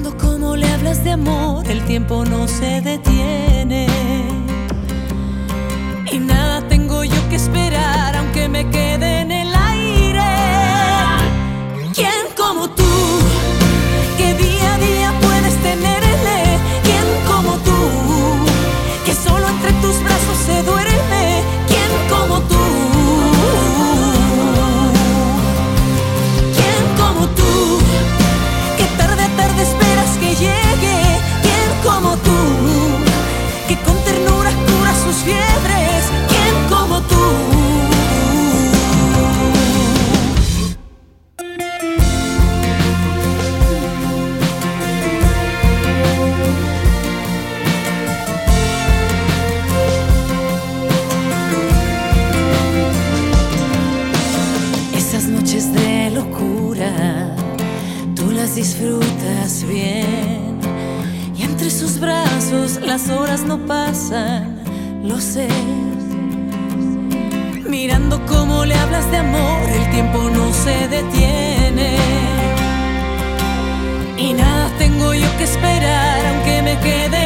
Mirando cómo le hablas de amor, el tiempo no se detiene. Como tú? Que con ternura cura sus fiebres. ¿Quién como tú? Esas noches de locura, tú las disfrutas bien. Las horas no pasan, lo sé. Mirando cómo le hablas de amor, el tiempo no se detiene. Y nada tengo yo que esperar, aunque me quede